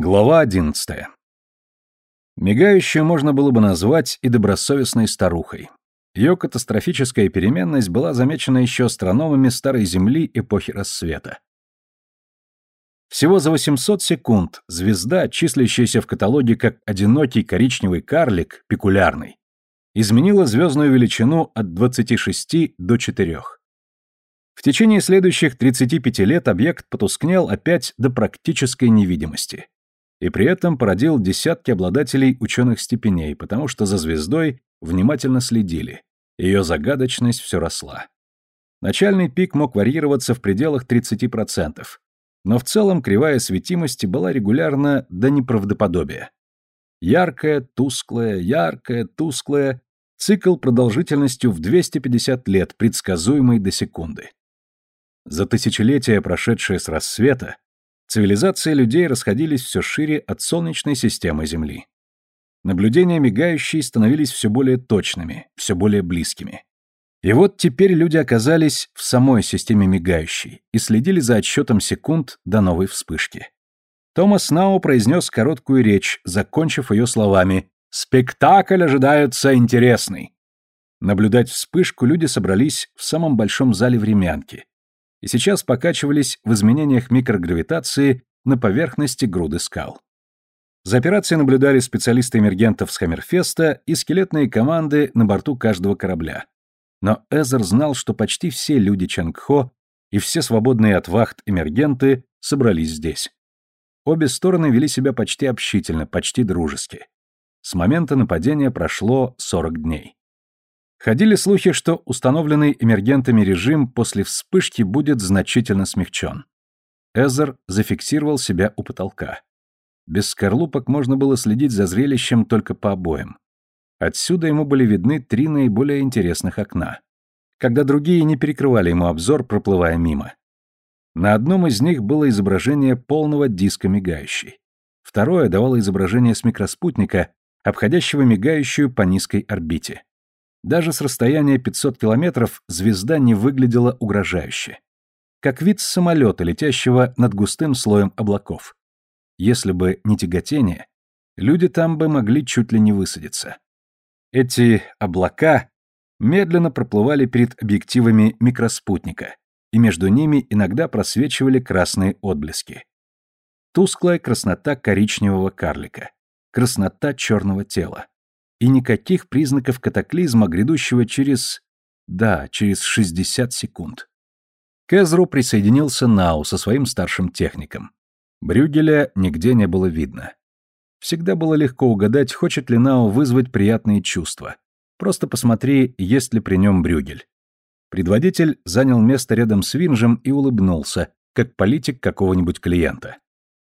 Глава 11. Мигающую можно было бы назвать и добросовестной старухой. Ее катастрофическая переменность была замечена еще астрономами Старой Земли эпохи рассвета. Всего за 800 секунд звезда, числящаяся в каталоге как одинокий коричневый карлик, пекулярный, изменила звездную величину от 26 до 4. В течение следующих 35 лет объект потускнел опять до практической невидимости и при этом породил десятки обладателей ученых степеней, потому что за звездой внимательно следили, ее загадочность все росла. Начальный пик мог варьироваться в пределах 30%, но в целом кривая светимости была регулярно до неправдоподобия. Яркая, тусклая, яркая, тусклая, цикл продолжительностью в 250 лет, предсказуемый до секунды. За тысячелетия, прошедшие с рассвета, Цивилизации людей расходились все шире от Солнечной системы Земли. Наблюдения мигающей становились все более точными, все более близкими. И вот теперь люди оказались в самой системе мигающей и следили за отсчетом секунд до новой вспышки. Томас Нау произнес короткую речь, закончив ее словами «Спектакль ожидается интересный». Наблюдать вспышку люди собрались в самом большом зале времянки, и сейчас покачивались в изменениях микрогравитации на поверхности груды скал. За операцией наблюдали специалисты эмергентов с Хаммерфеста и скелетные команды на борту каждого корабля. Но Эзер знал, что почти все люди Чангхо и все свободные от вахт эмергенты собрались здесь. Обе стороны вели себя почти общительно, почти дружески. С момента нападения прошло 40 дней. Ходили слухи, что установленный эмергентами режим после вспышки будет значительно смягчен. Эзер зафиксировал себя у потолка. Без скорлупок можно было следить за зрелищем только по обоям. Отсюда ему были видны три наиболее интересных окна, когда другие не перекрывали ему обзор, проплывая мимо. На одном из них было изображение полного диска мигающей. Второе давало изображение с микроспутника, обходящего мигающую по низкой орбите. Даже с расстояния 500 километров звезда не выглядела угрожающе. Как вид самолета, летящего над густым слоем облаков. Если бы не тяготение, люди там бы могли чуть ли не высадиться. Эти облака медленно проплывали перед объективами микроспутника, и между ними иногда просвечивали красные отблески. Тусклая краснота коричневого карлика, краснота черного тела и никаких признаков катаклизма, грядущего через... да, через 60 секунд. К Эзру присоединился Нау со своим старшим техником. Брюгеля нигде не было видно. Всегда было легко угадать, хочет ли Нау вызвать приятные чувства. Просто посмотри, есть ли при нем Брюгель. Предводитель занял место рядом с Винжем и улыбнулся, как политик какого-нибудь клиента.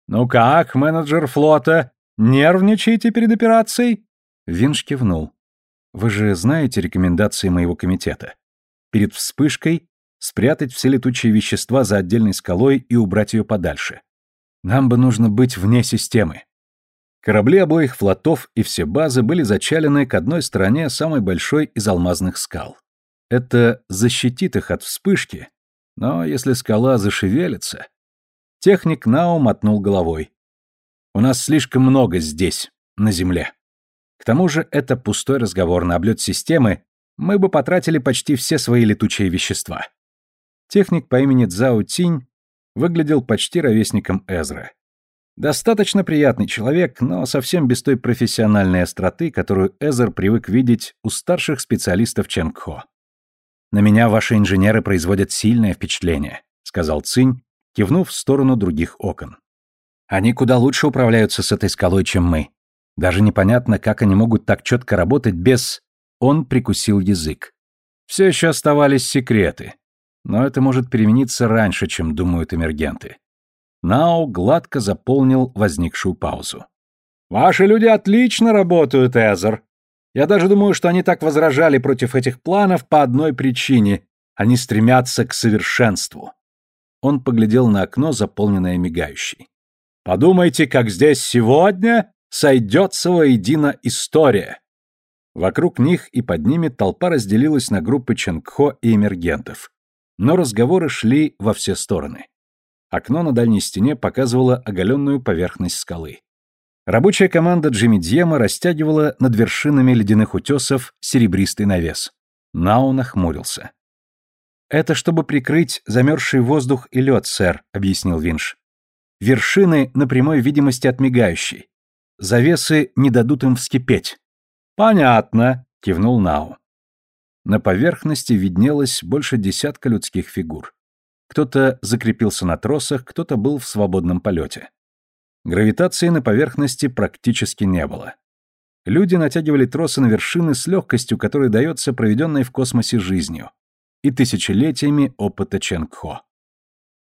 «Ну как, менеджер флота, нервничаете перед операцией?» Винш кивнул. «Вы же знаете рекомендации моего комитета? Перед вспышкой спрятать все летучие вещества за отдельной скалой и убрать ее подальше. Нам бы нужно быть вне системы». Корабли обоих флотов и все базы были зачалены к одной стороне самой большой из алмазных скал. Это защитит их от вспышки, но если скала зашевелится... Техник Нао мотнул головой. «У нас слишком много здесь, на Земле». К тому же это пустой разговор на облет системы, мы бы потратили почти все свои летучие вещества. Техник по имени Цзао Тинь выглядел почти ровесником Эзра. Достаточно приятный человек, но совсем без той профессиональной остроты, которую Эзер привык видеть у старших специалистов Ченгхо. «На меня ваши инженеры производят сильное впечатление», — сказал Цинь, кивнув в сторону других окон. «Они куда лучше управляются с этой скалой, чем мы. Даже непонятно, как они могут так четко работать без... Он прикусил язык. Все еще оставались секреты. Но это может перемениться раньше, чем думают эмергенты. Нао гладко заполнил возникшую паузу. «Ваши люди отлично работают, Эзер. Я даже думаю, что они так возражали против этих планов по одной причине. Они стремятся к совершенству». Он поглядел на окно, заполненное мигающей. «Подумайте, как здесь сегодня сойдется воедино история. Вокруг них и под ними толпа разделилась на группы Ченгхо и эмергентов. Но разговоры шли во все стороны. Окно на дальней стене показывало оголенную поверхность скалы. Рабочая команда Джимми Дьема растягивала над вершинами ледяных утесов серебристый навес. Нау нахмурился. «Это чтобы прикрыть замерзший воздух и лед, сэр», — объяснил Винш. «Вершины на прямой видимости от мигающей. Завесы не дадут им вскипеть». «Понятно», — кивнул Нау. На поверхности виднелось больше десятка людских фигур. Кто-то закрепился на тросах, кто-то был в свободном полете. Гравитации на поверхности практически не было. Люди натягивали тросы на вершины с легкостью, которая дается проведенной в космосе жизнью, и тысячелетиями опыта Ченгхо.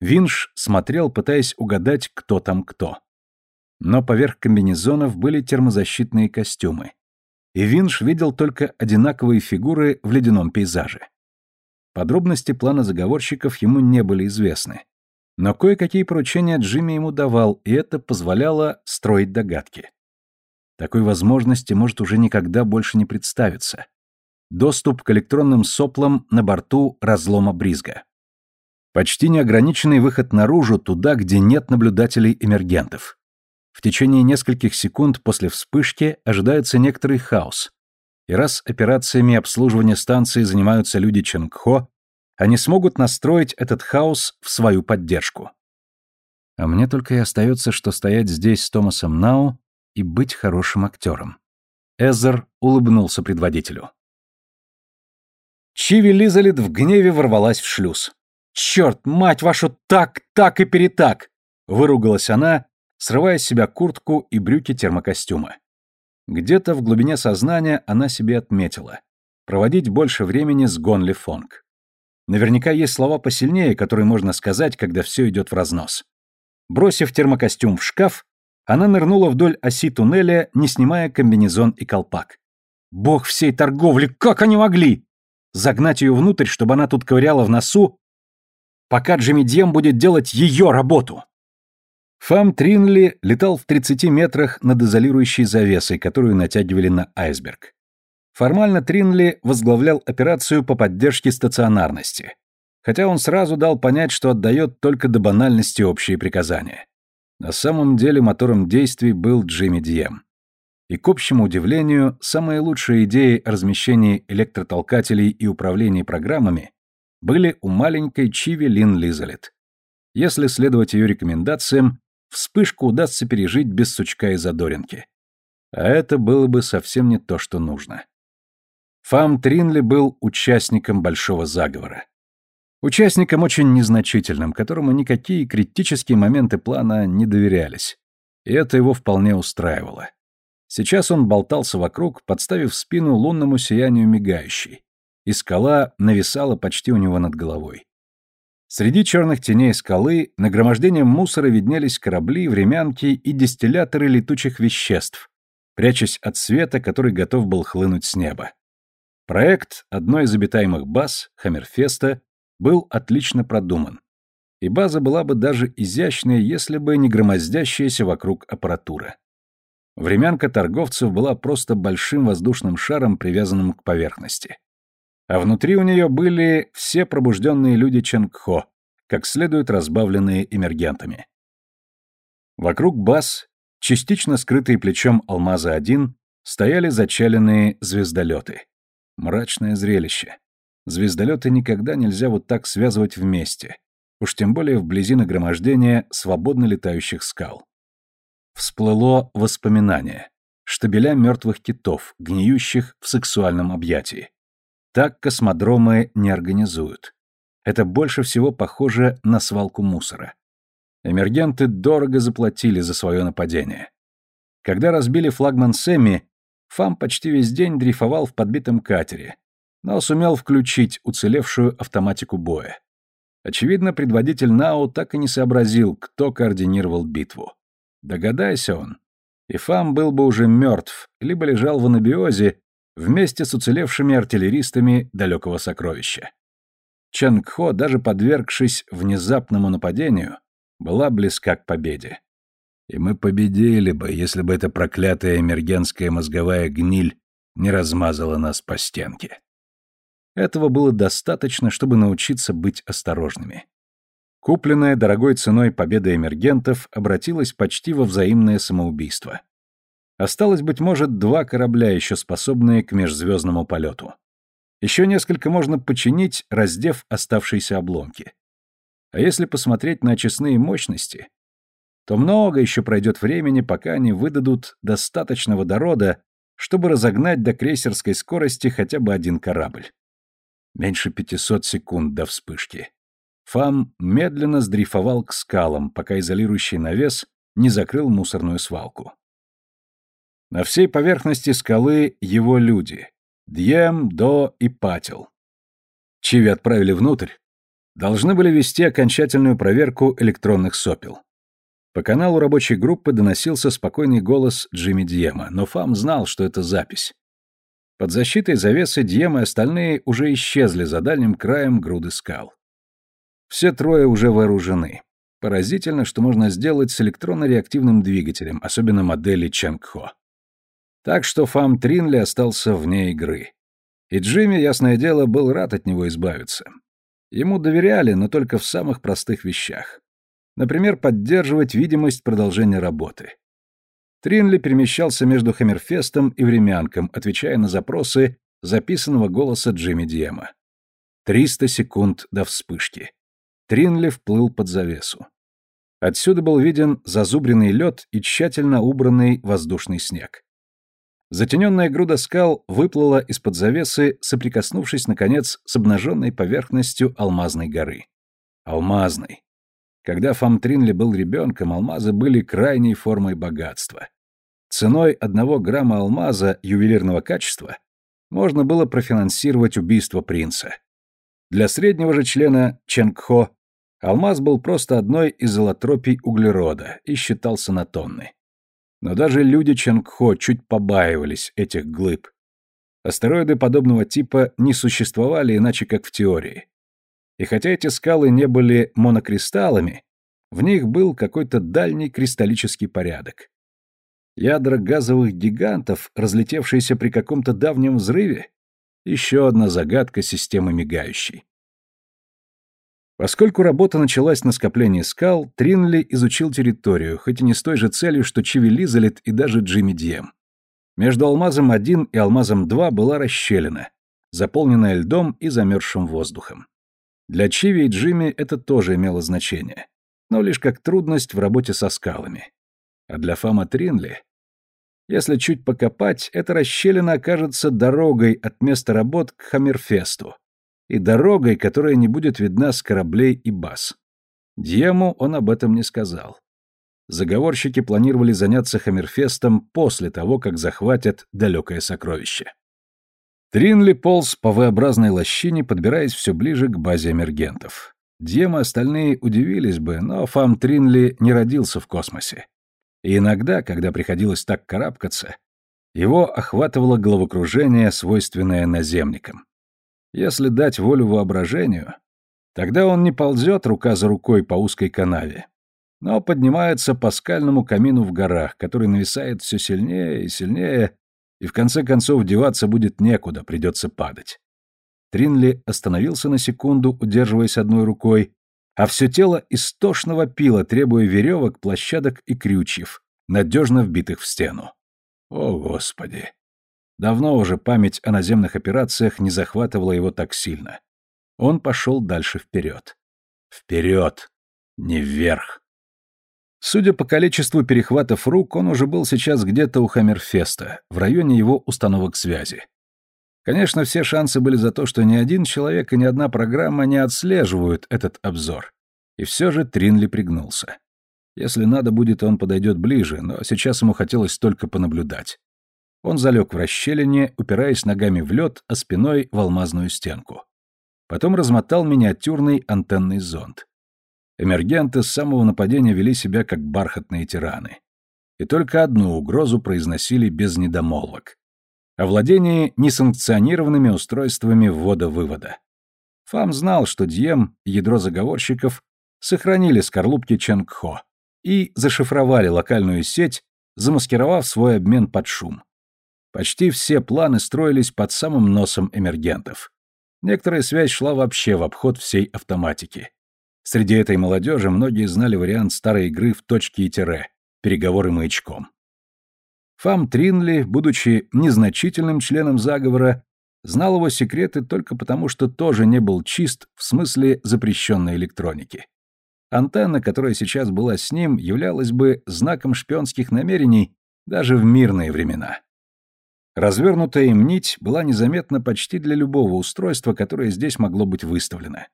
Винш смотрел, пытаясь угадать, кто там кто. Но поверх комбинезонов были термозащитные костюмы. И Винш видел только одинаковые фигуры в ледяном пейзаже. Подробности плана заговорщиков ему не были известны. Но кое-какие поручения Джимми ему давал, и это позволяло строить догадки. Такой возможности может уже никогда больше не представиться. Доступ к электронным соплам на борту разлома Бризга. Почти неограниченный выход наружу, туда, где нет наблюдателей-эмергентов. В течение нескольких секунд после вспышки ожидается некоторый хаос, и раз операциями обслуживания станции занимаются люди Ченгхо, они смогут настроить этот хаос в свою поддержку. А мне только и остается, что стоять здесь с Томасом Нау и быть хорошим актером. Эзер улыбнулся предводителю. Чиви Лизалит в гневе ворвалась в шлюз. «Черт, мать вашу, так, так и перетак!» Выругалась она, срывая с себя куртку и брюки термокостюма. Где-то в глубине сознания она себе отметила. Проводить больше времени с Гонли Фонг. Наверняка есть слова посильнее, которые можно сказать, когда все идет в разнос. Бросив термокостюм в шкаф, она нырнула вдоль оси туннеля, не снимая комбинезон и колпак. Бог всей торговли, как они могли! Загнать ее внутрь, чтобы она тут ковыряла в носу, пока Джимми Дьем будет делать ее работу. Фам Тринли летал в 30 метрах над изолирующей завесой, которую натягивали на айсберг. Формально Тринли возглавлял операцию по поддержке стационарности, хотя он сразу дал понять, что отдает только до банальности общие приказания. На самом деле мотором действий был Джимми Дием. И к общему удивлению, самые лучшие идеи о размещении электротолкателей и управлении программами были у маленькой Чиви Лин Лизалет. Если следовать ее рекомендациям, вспышку удастся пережить без сучка и задоринки. А это было бы совсем не то, что нужно. Фам Тринли был участником большого заговора. Участником очень незначительным, которому никакие критические моменты плана не доверялись. И это его вполне устраивало. Сейчас он болтался вокруг, подставив спину лунному сиянию мигающей, и скала нависала почти у него над головой. Среди черных теней скалы нагромождением мусора виднелись корабли, времянки и дистилляторы летучих веществ, прячась от света, который готов был хлынуть с неба. Проект одной из обитаемых баз, Хаммерфеста, был отлично продуман. И база была бы даже изящнее, если бы не громоздящаяся вокруг аппаратура. Времянка торговцев была просто большим воздушным шаром, привязанным к поверхности а внутри у нее были все пробужденные люди Ченгхо, как следует разбавленные эмергентами. Вокруг баз, частично скрытые плечом Алмаза-1, стояли зачаленные звездолеты. Мрачное зрелище. Звездолеты никогда нельзя вот так связывать вместе, уж тем более вблизи нагромождения свободно летающих скал. Всплыло воспоминание. Штабеля мертвых китов, гниющих в сексуальном объятии. Так космодромы не организуют. Это больше всего похоже на свалку мусора. Эмергенты дорого заплатили за свое нападение. Когда разбили флагман Сэмми, Фам почти весь день дрейфовал в подбитом катере, но сумел включить уцелевшую автоматику боя. Очевидно, предводитель Нау так и не сообразил, кто координировал битву. Догадайся он, и Фам был бы уже мертв, либо лежал в анабиозе, вместе с уцелевшими артиллеристами далекого сокровища. Чангхо, даже подвергшись внезапному нападению, была близка к победе. И мы победили бы, если бы эта проклятая эмергенская мозговая гниль не размазала нас по стенке. Этого было достаточно, чтобы научиться быть осторожными. Купленная дорогой ценой победа эмергентов обратилась почти во взаимное самоубийство. Осталось, быть может, два корабля, еще способные к межзвездному полету. Еще несколько можно починить, раздев оставшиеся обломки. А если посмотреть на очистные мощности, то много еще пройдет времени, пока они выдадут достаточно водорода, чтобы разогнать до крейсерской скорости хотя бы один корабль. Меньше 500 секунд до вспышки. Фам медленно сдрейфовал к скалам, пока изолирующий навес не закрыл мусорную свалку. На всей поверхности скалы его люди — Дьем, До и Патил. Чиви отправили внутрь, должны были вести окончательную проверку электронных сопел. По каналу рабочей группы доносился спокойный голос Джимми Дьема, но Фам знал, что это запись. Под защитой завесы Дьем и остальные уже исчезли за дальним краем груды скал. Все трое уже вооружены. Поразительно, что можно сделать с электронно-реактивным двигателем, особенно модели Чангхо. Так что Фам Тринли остался вне игры. И Джимми, ясное дело, был рад от него избавиться. Ему доверяли, но только в самых простых вещах. Например, поддерживать видимость продолжения работы. Тринли перемещался между Хаммерфестом и Времянком, отвечая на запросы записанного голоса Джимми Диема. Триста секунд до вспышки. Тринли вплыл под завесу. Отсюда был виден зазубренный лед и тщательно убранный воздушный снег. Затененная груда скал выплыла из-под завесы, соприкоснувшись, наконец, с обнаженной поверхностью алмазной горы. Алмазной. Когда Фамтринли был ребенком, алмазы были крайней формой богатства. Ценой одного грамма алмаза ювелирного качества можно было профинансировать убийство принца. Для среднего же члена Ченгхо алмаз был просто одной из золотропий углерода и считался на тонны. Но даже люди Ченгхо чуть побаивались этих глыб. Астероиды подобного типа не существовали иначе как в теории. И хотя эти скалы не были монокристаллами, в них был какой-то дальний кристаллический порядок. Ядра газовых гигантов, разлетевшиеся при каком-то давнем взрыве, еще одна загадка системы мигающей. Поскольку работа началась на скоплении скал, Тринли изучил территорию, хоть и не с той же целью, что Чиви Лизалет и даже Джимми Дием. Между алмазом-1 и алмазом-2 была расщелина, заполненная льдом и замерзшим воздухом. Для Чиви и Джимми это тоже имело значение, но лишь как трудность в работе со скалами. А для Фама Тринли, если чуть покопать, эта расщелина окажется дорогой от места работ к Хаммерфесту и дорогой, которая не будет видна с кораблей и баз. Дьему он об этом не сказал. Заговорщики планировали заняться Хаммерфестом после того, как захватят далекое сокровище. Тринли полз по V-образной лощине, подбираясь все ближе к базе эмергентов. Дьем и остальные удивились бы, но Фам Тринли не родился в космосе. И иногда, когда приходилось так карабкаться, его охватывало головокружение, свойственное наземникам. Если дать волю воображению, тогда он не ползет рука за рукой по узкой канаве, но поднимается по скальному камину в горах, который нависает все сильнее и сильнее, и в конце концов деваться будет некуда, придется падать. Тринли остановился на секунду, удерживаясь одной рукой, а все тело истошного пило, требуя веревок, площадок и крючьев, надежно вбитых в стену. О, Господи! Давно уже память о наземных операциях не захватывала его так сильно. Он пошел дальше вперед. Вперед! Не вверх! Судя по количеству перехватов рук, он уже был сейчас где-то у Хаммерфеста, в районе его установок связи. Конечно, все шансы были за то, что ни один человек и ни одна программа не отслеживают этот обзор. И все же Тринли пригнулся. Если надо будет, он подойдет ближе, но сейчас ему хотелось только понаблюдать. Он залег в расщелине, упираясь ногами в лед, а спиной в алмазную стенку. Потом размотал миниатюрный антенный зонд. Эмергенты с самого нападения вели себя как бархатные тираны. И только одну угрозу произносили без недомолвок. О владении несанкционированными устройствами ввода-вывода. Фам знал, что Дьем ядро заговорщиков сохранили скорлупки Ченгхо и зашифровали локальную сеть, замаскировав свой обмен под шум. Почти все планы строились под самым носом эмергентов. Некоторая связь шла вообще в обход всей автоматики. Среди этой молодежи многие знали вариант старой игры в точке и тире, переговоры маячком. Фам Тринли, будучи незначительным членом заговора, знал его секреты только потому, что тоже не был чист в смысле запрещенной электроники. Антенна, которая сейчас была с ним, являлась бы знаком шпионских намерений даже в мирные времена. Развернутая им нить была незаметна почти для любого устройства, которое здесь могло быть выставлено.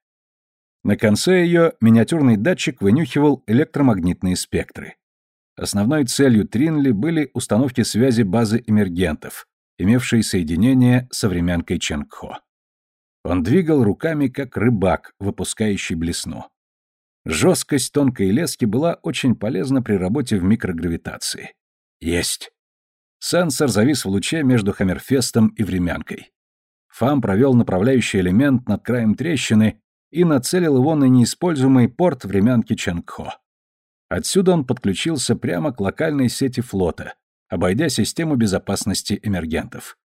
На конце ее миниатюрный датчик вынюхивал электромагнитные спектры. Основной целью Тринли были установки связи базы эмергентов, имевшие соединение со времянкой Ченгхо. Он двигал руками, как рыбак, выпускающий блесну. Жесткость тонкой лески была очень полезна при работе в микрогравитации. Есть. Сенсор завис в луче между Хаммерфестом и времянкой. Фам провел направляющий элемент над краем трещины и нацелил его на неиспользуемый порт времянки Ченгхо. Отсюда он подключился прямо к локальной сети флота, обойдя систему безопасности эмергентов.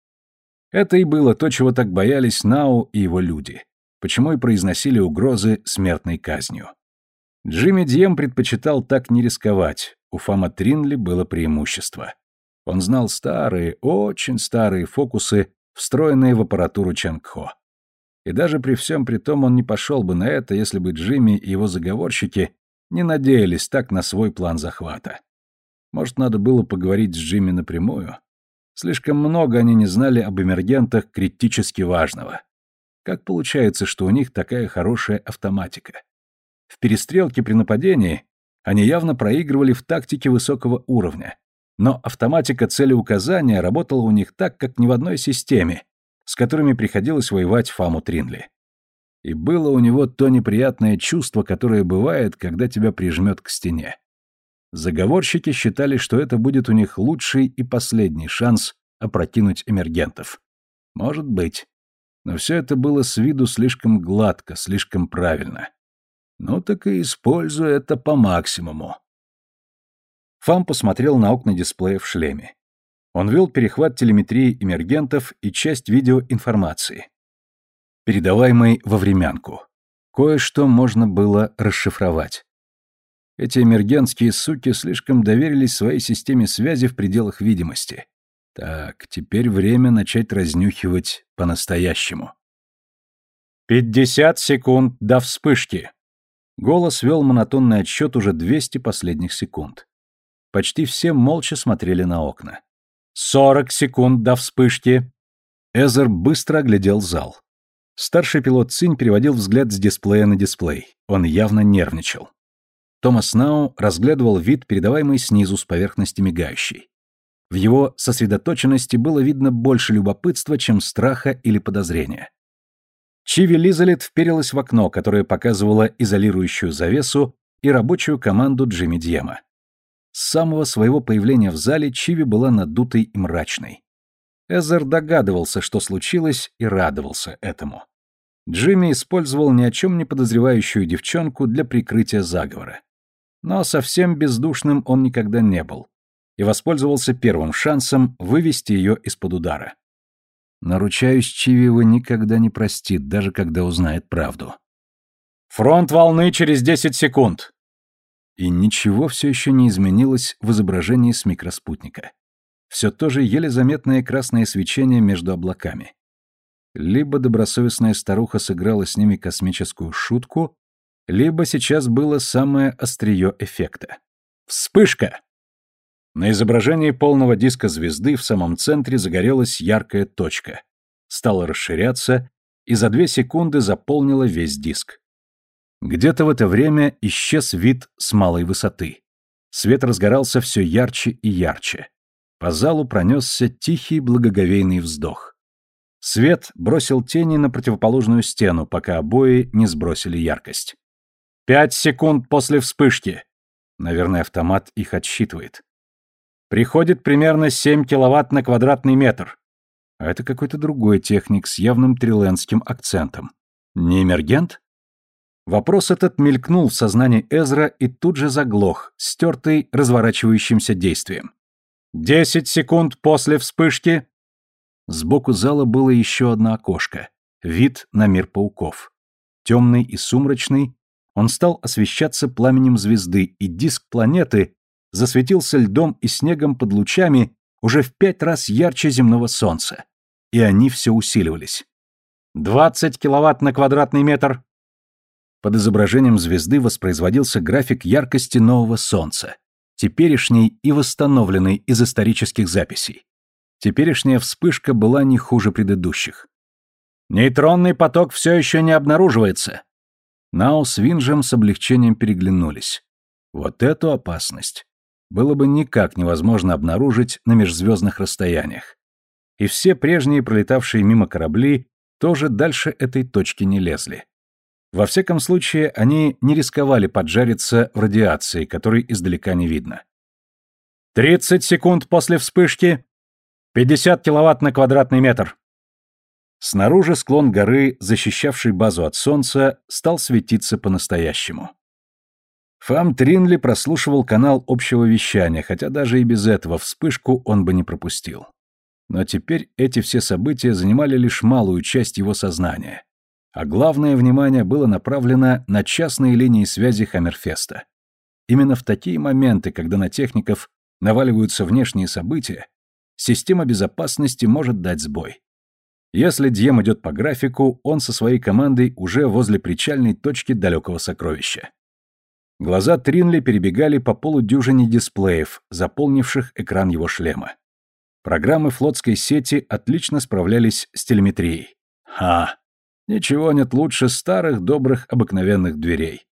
Это и было то, чего так боялись Нау и его люди, почему и произносили угрозы смертной казнью. Джимми Дьем предпочитал так не рисковать, у Фама Тринли было преимущество. Он знал старые, очень старые фокусы, встроенные в аппаратуру Чангхо. И даже при всем при том он не пошел бы на это, если бы Джимми и его заговорщики не надеялись так на свой план захвата. Может, надо было поговорить с Джимми напрямую? Слишком много они не знали об эмергентах критически важного. Как получается, что у них такая хорошая автоматика? В перестрелке при нападении они явно проигрывали в тактике высокого уровня, но автоматика целеуказания работала у них так, как ни в одной системе, с которыми приходилось воевать Фаму Тринли. И было у него то неприятное чувство, которое бывает, когда тебя прижмет к стене. Заговорщики считали, что это будет у них лучший и последний шанс опрокинуть эмергентов. Может быть. Но все это было с виду слишком гладко, слишком правильно. Ну так и используй это по максимуму. Фам посмотрел на окна дисплея в шлеме. Он вел перехват телеметрии эмергентов и часть видеоинформации, передаваемой во времянку. Кое-что можно было расшифровать. Эти эмергентские суки слишком доверились своей системе связи в пределах видимости. Так, теперь время начать разнюхивать по-настоящему. «Пятьдесят секунд до вспышки!» Голос вел монотонный отсчет уже 200 последних секунд. Почти все молча смотрели на окна. «Сорок секунд до вспышки!» Эзер быстро оглядел зал. Старший пилот Цинь переводил взгляд с дисплея на дисплей. Он явно нервничал. Томас Нау разглядывал вид, передаваемый снизу с поверхности мигающей. В его сосредоточенности было видно больше любопытства, чем страха или подозрения. Чиви Лизалет вперилась в окно, которое показывало изолирующую завесу и рабочую команду Джимми Дьема. С самого своего появления в зале Чиви была надутой и мрачной. Эзер догадывался, что случилось, и радовался этому. Джимми использовал ни о чем не подозревающую девчонку для прикрытия заговора. Но совсем бездушным он никогда не был и воспользовался первым шансом вывести ее из-под удара. Наручаюсь, Чиви его никогда не простит, даже когда узнает правду. «Фронт волны через десять секунд!» И ничего все еще не изменилось в изображении с микроспутника. Все то же еле заметное красное свечение между облаками. Либо добросовестная старуха сыграла с ними космическую шутку, либо сейчас было самое острие эффекта. Вспышка! На изображении полного диска звезды в самом центре загорелась яркая точка. Стала расширяться и за две секунды заполнила весь диск. Где-то в это время исчез вид с малой высоты. Свет разгорался все ярче и ярче. По залу пронесся тихий благоговейный вздох. Свет бросил тени на противоположную стену, пока обои не сбросили яркость. «Пять секунд после вспышки!» Наверное, автомат их отсчитывает. Приходит примерно 7 киловатт на квадратный метр. А это какой-то другой техник с явным трилендским акцентом. Не эмергент? Вопрос этот мелькнул в сознании Эзра и тут же заглох, стертый разворачивающимся действием. «Десять секунд после вспышки!» Сбоку зала было еще одно окошко. Вид на мир пауков. Темный и сумрачный, он стал освещаться пламенем звезды, и диск планеты засветился льдом и снегом под лучами уже в пять раз ярче земного солнца. И они все усиливались. «Двадцать киловатт на квадратный метр!» Под изображением звезды воспроизводился график яркости нового солнца, теперешний и восстановленный из исторических записей. Теперешняя вспышка была не хуже предыдущих. «Нейтронный поток все еще не обнаруживается!» Нао с Винжем с облегчением переглянулись. Вот эту опасность было бы никак невозможно обнаружить на межзвездных расстояниях. И все прежние пролетавшие мимо корабли тоже дальше этой точки не лезли. Во всяком случае, они не рисковали поджариться в радиации, которой издалека не видно. «Тридцать секунд после вспышки. Пятьдесят киловатт на квадратный метр». Снаружи склон горы, защищавший базу от солнца, стал светиться по-настоящему. Фам Тринли прослушивал канал общего вещания, хотя даже и без этого вспышку он бы не пропустил. Но теперь эти все события занимали лишь малую часть его сознания. А главное внимание было направлено на частные линии связи Хаммерфеста. Именно в такие моменты, когда на техников наваливаются внешние события, система безопасности может дать сбой. Если Дьем идет по графику, он со своей командой уже возле причальной точки далекого сокровища. Глаза Тринли перебегали по полудюжине дисплеев, заполнивших экран его шлема. Программы флотской сети отлично справлялись с телеметрией. Ха! Ничего нет лучше старых добрых обыкновенных дверей.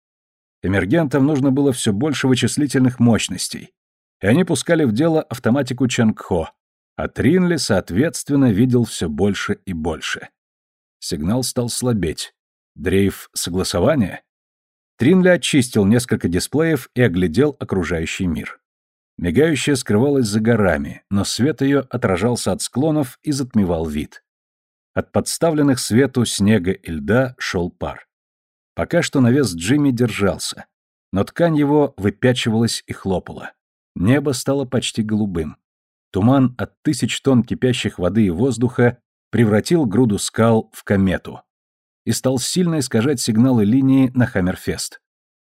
Эмергентам нужно было все больше вычислительных мощностей, и они пускали в дело автоматику Чангхо, а Тринли, соответственно, видел все больше и больше. Сигнал стал слабеть. Дрейф согласования? Тринли очистил несколько дисплеев и оглядел окружающий мир. Мигающая скрывалась за горами, но свет ее отражался от склонов и затмевал вид. От подставленных свету снега и льда шел пар. Пока что навес Джимми держался, но ткань его выпячивалась и хлопала. Небо стало почти голубым. Туман от тысяч тонн кипящих воды и воздуха превратил груду скал в комету и стал сильно искажать сигналы линии на Хаммерфест.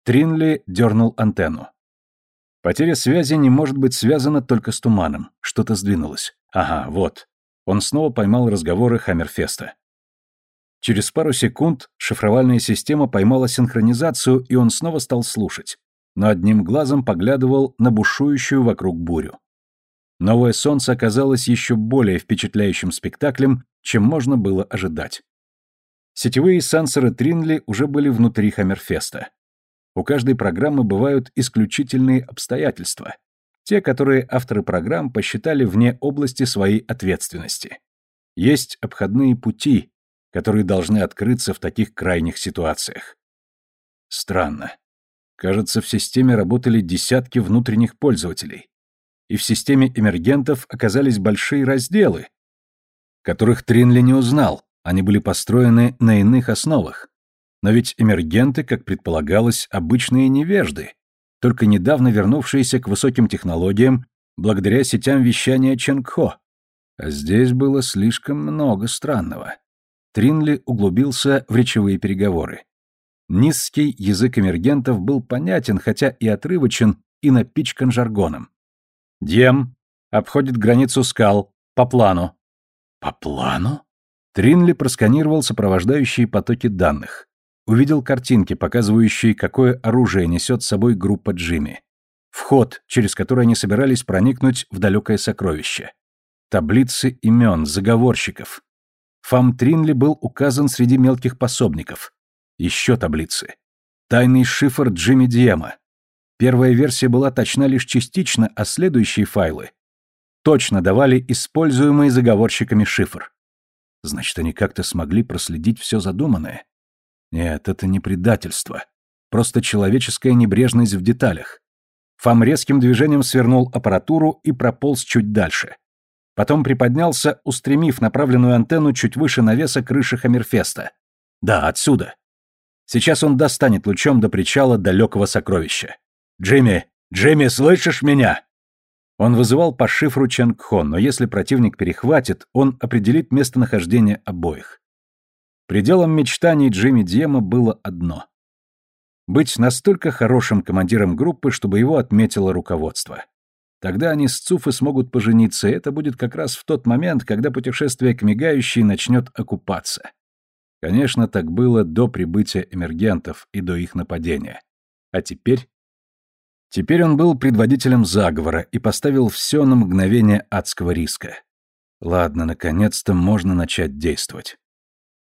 Тринли дернул антенну. Потеря связи не может быть связана только с туманом. Что-то сдвинулось. Ага, вот. Он снова поймал разговоры Хаммерфеста. Через пару секунд шифровальная система поймала синхронизацию, и он снова стал слушать, но одним глазом поглядывал на бушующую вокруг бурю. Новое солнце оказалось еще более впечатляющим спектаклем, чем можно было ожидать. Сетевые сенсоры Тринли уже были внутри Хаммерфеста. У каждой программы бывают исключительные обстоятельства, те, которые авторы программ посчитали вне области своей ответственности. Есть обходные пути, которые должны открыться в таких крайних ситуациях. Странно. Кажется, в системе работали десятки внутренних пользователей и в системе эмергентов оказались большие разделы, которых Тринли не узнал, они были построены на иных основах. Но ведь эмергенты, как предполагалось, обычные невежды, только недавно вернувшиеся к высоким технологиям благодаря сетям вещания Ченгхо. А здесь было слишком много странного. Тринли углубился в речевые переговоры. Низкий язык эмергентов был понятен, хотя и отрывочен, и напичкан жаргоном. Дьем обходит границу скал по плану. По плану? Тринли просканировал сопровождающие потоки данных. Увидел картинки, показывающие, какое оружие несет с собой группа Джимми. Вход, через который они собирались проникнуть в далекое сокровище. Таблицы имен, заговорщиков. Фам Тринли был указан среди мелких пособников. Еще таблицы. Тайный шифр Джимми Диема. Первая версия была точна лишь частично, а следующие файлы точно давали используемый заговорщиками шифр. Значит, они как-то смогли проследить все задуманное? Нет, это не предательство. Просто человеческая небрежность в деталях. Фам резким движением свернул аппаратуру и прополз чуть дальше. Потом приподнялся, устремив направленную антенну чуть выше навеса крыши Хаммерфеста. Да, отсюда. Сейчас он достанет лучом до причала далекого сокровища. «Джимми! Джимми, слышишь меня?» Он вызывал по шифру Чангхон, но если противник перехватит, он определит местонахождение обоих. Пределом мечтаний Джимми Диема было одно. Быть настолько хорошим командиром группы, чтобы его отметило руководство. Тогда они с Цуфы смогут пожениться, и это будет как раз в тот момент, когда путешествие к мигающей начнет окупаться. Конечно, так было до прибытия эмергентов и до их нападения. А теперь? Теперь он был предводителем заговора и поставил все на мгновение адского риска. Ладно, наконец-то можно начать действовать.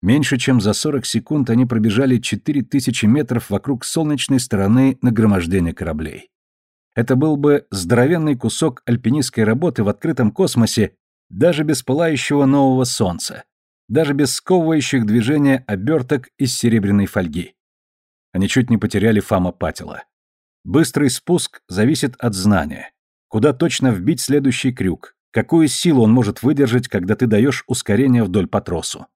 Меньше чем за 40 секунд они пробежали 4000 метров вокруг солнечной стороны нагромождения кораблей. Это был бы здоровенный кусок альпинистской работы в открытом космосе даже без пылающего нового солнца, даже без сковывающих движения оберток из серебряной фольги. Они чуть не потеряли Фама Патила. Быстрый спуск зависит от знания. Куда точно вбить следующий крюк, какую силу он может выдержать, когда ты даешь ускорение вдоль по тросу.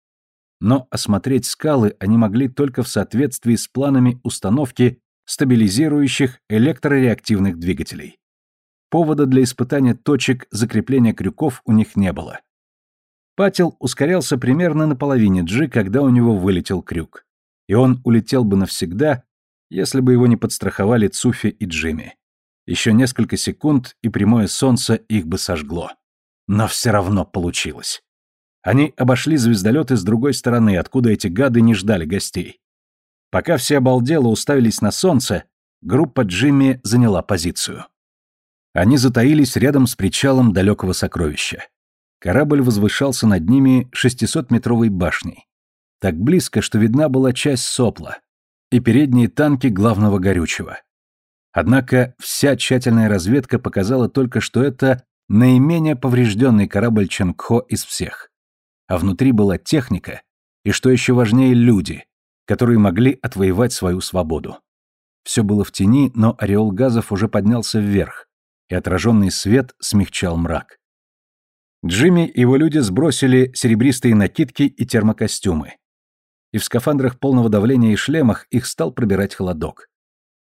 Но осмотреть скалы они могли только в соответствии с планами установки стабилизирующих электрореактивных двигателей. Повода для испытания точек закрепления крюков у них не было. Патил ускорялся примерно на половине G, когда у него вылетел крюк. И он улетел бы навсегда, если бы его не подстраховали Цуфи и Джимми. Еще несколько секунд, и прямое солнце их бы сожгло. Но все равно получилось. Они обошли звездолеты с другой стороны, откуда эти гады не ждали гостей. Пока все обалдело уставились на солнце, группа Джимми заняла позицию. Они затаились рядом с причалом далекого сокровища. Корабль возвышался над ними 600-метровой башней. Так близко, что видна была часть сопла и передние танки главного горючего. Однако вся тщательная разведка показала только, что это наименее поврежденный корабль Ченгхо из всех. А внутри была техника, и, что еще важнее, люди, которые могли отвоевать свою свободу. Все было в тени, но ореол газов уже поднялся вверх, и отраженный свет смягчал мрак. Джимми и его люди сбросили серебристые накидки и термокостюмы. И в скафандрах полного давления и шлемах их стал пробирать холодок.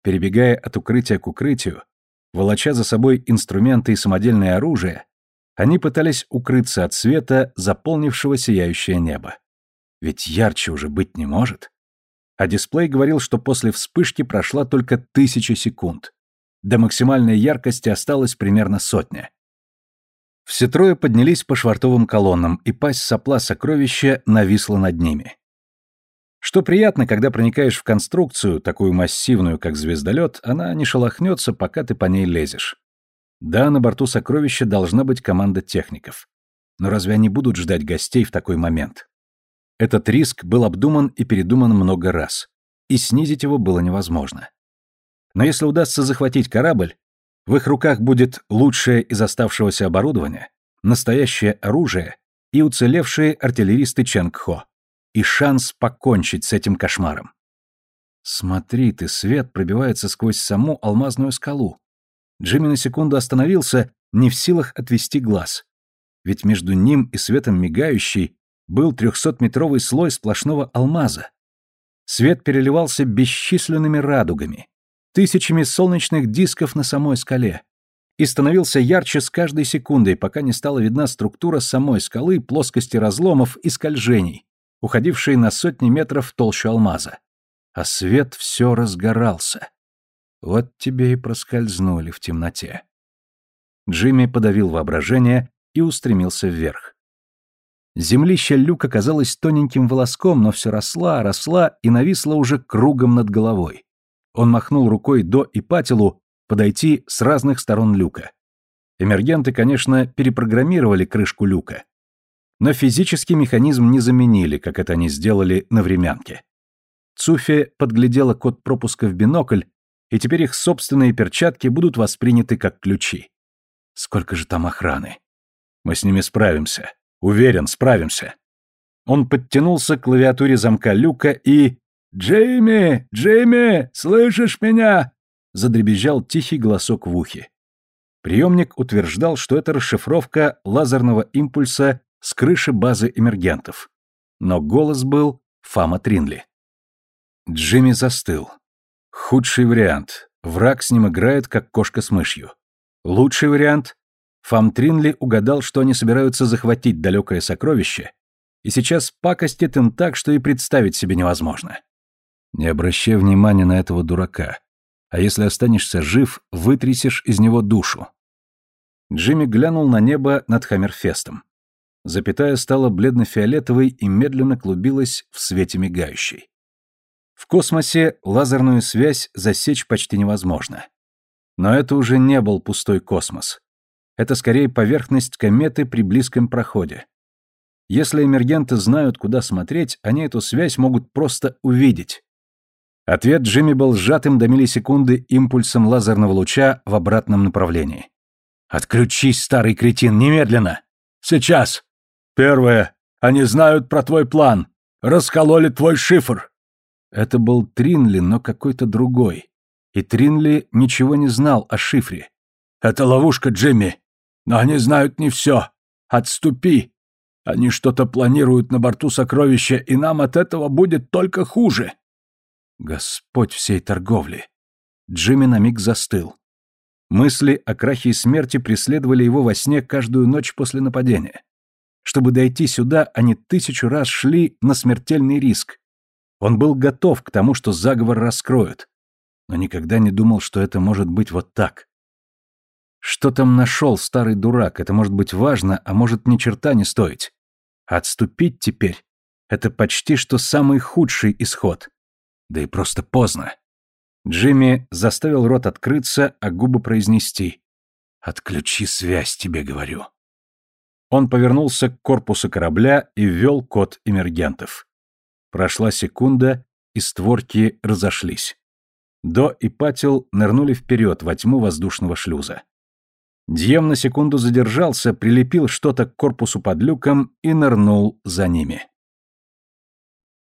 Перебегая от укрытия к укрытию, волоча за собой инструменты и самодельное оружие, они пытались укрыться от света, заполнившего сияющее небо. Ведь ярче уже быть не может. А дисплей говорил, что после вспышки прошла только тысяча секунд. До максимальной яркости осталось примерно сотня. Все трое поднялись по швартовым колоннам, и пасть сопла сокровища нависла над ними. Что приятно, когда проникаешь в конструкцию, такую массивную, как звездолет, она не шелохнется, пока ты по ней лезешь. Да, на борту сокровища должна быть команда техников. Но разве они будут ждать гостей в такой момент? Этот риск был обдуман и передуман много раз, и снизить его было невозможно. Но если удастся захватить корабль, в их руках будет лучшее из оставшегося оборудования, настоящее оружие и уцелевшие артиллеристы Ченгхо. И шанс покончить с этим кошмаром. Смотри ты, свет пробивается сквозь саму алмазную скалу. Джимми на секунду остановился, не в силах отвести глаз. Ведь между ним и светом мигающий был трехсотметровый слой сплошного алмаза. Свет переливался бесчисленными радугами тысячами солнечных дисков на самой скале, и становился ярче с каждой секундой, пока не стала видна структура самой скалы, плоскости разломов и скольжений, уходившие на сотни метров в толщу алмаза. А свет все разгорался. Вот тебе и проскользнули в темноте. Джимми подавил воображение и устремился вверх. Землища люка казалась тоненьким волоском, но все росла, росла и нависла уже кругом над головой. Он махнул рукой до и Патилу подойти с разных сторон люка. Эмергенты, конечно, перепрограммировали крышку люка, но физический механизм не заменили, как это они сделали на времянке. Цуфи подглядела код пропуска в бинокль, и теперь их собственные перчатки будут восприняты как ключи. Сколько же там охраны? Мы с ними справимся. Уверен, справимся. Он подтянулся к клавиатуре замка люка и... «Джейми! Джейми! Слышишь меня?» Задребезжал тихий голосок в ухе. Приемник утверждал, что это расшифровка лазерного импульса с крыши базы эмергентов. Но голос был Фама Тринли. Джимми застыл. Худший вариант. Враг с ним играет, как кошка с мышью. Лучший вариант. Фам Тринли угадал, что они собираются захватить далекое сокровище, и сейчас пакостит им так, что и представить себе невозможно. Не обращай внимания на этого дурака. А если останешься жив, вытрясешь из него душу. Джимми глянул на небо над Хаммерфестом. Запятая стала бледно-фиолетовой и медленно клубилась в свете мигающей. В космосе лазерную связь засечь почти невозможно. Но это уже не был пустой космос. Это скорее поверхность кометы при близком проходе. Если эмергенты знают, куда смотреть, они эту связь могут просто увидеть. Ответ Джимми был сжатым до миллисекунды импульсом лазерного луча в обратном направлении. «Отключись, старый кретин, немедленно!» «Сейчас!» «Первое. Они знают про твой план. Раскололи твой шифр!» Это был Тринли, но какой-то другой. И Тринли ничего не знал о шифре. «Это ловушка, Джимми. Но они знают не все. Отступи. Они что-то планируют на борту сокровища, и нам от этого будет только хуже». Господь всей торговли. Джимми на миг застыл. Мысли о крахе и смерти преследовали его во сне каждую ночь после нападения. Чтобы дойти сюда, они тысячу раз шли на смертельный риск. Он был готов к тому, что заговор раскроют, но никогда не думал, что это может быть вот так. Что там нашел старый дурак, это может быть важно, а может ни черта не стоить. Отступить теперь — это почти что самый худший исход. Да и просто поздно. Джимми заставил рот открыться, а губы произнести. «Отключи связь, тебе говорю». Он повернулся к корпусу корабля и ввел код эмергентов. Прошла секунда, и створки разошлись. До и Патил нырнули вперед во тьму воздушного шлюза. Дьем на секунду задержался, прилепил что-то к корпусу под люком и нырнул за ними.